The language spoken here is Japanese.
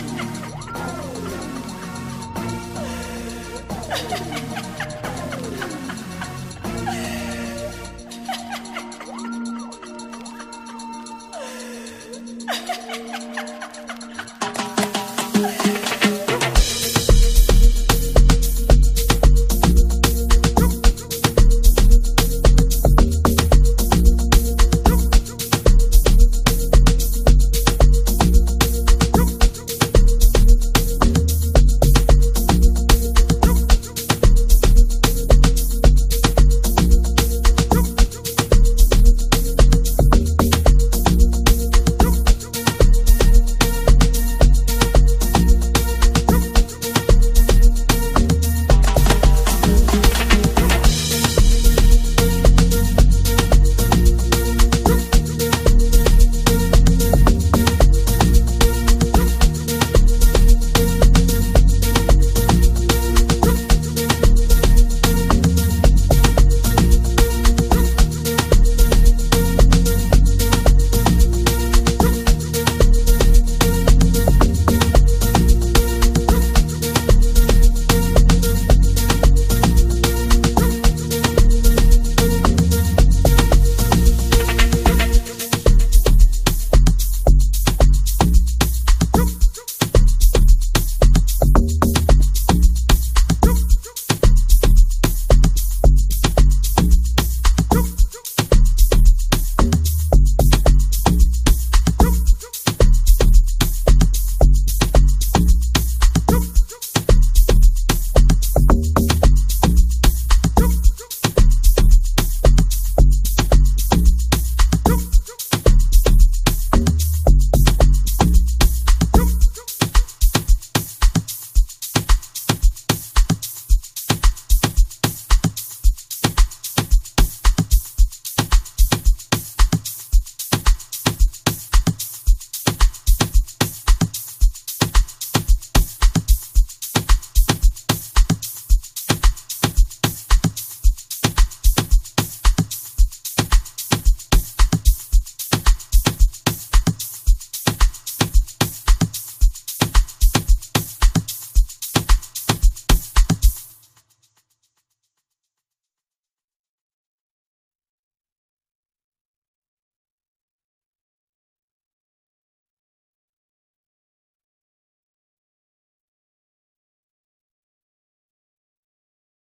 Ha ha ha!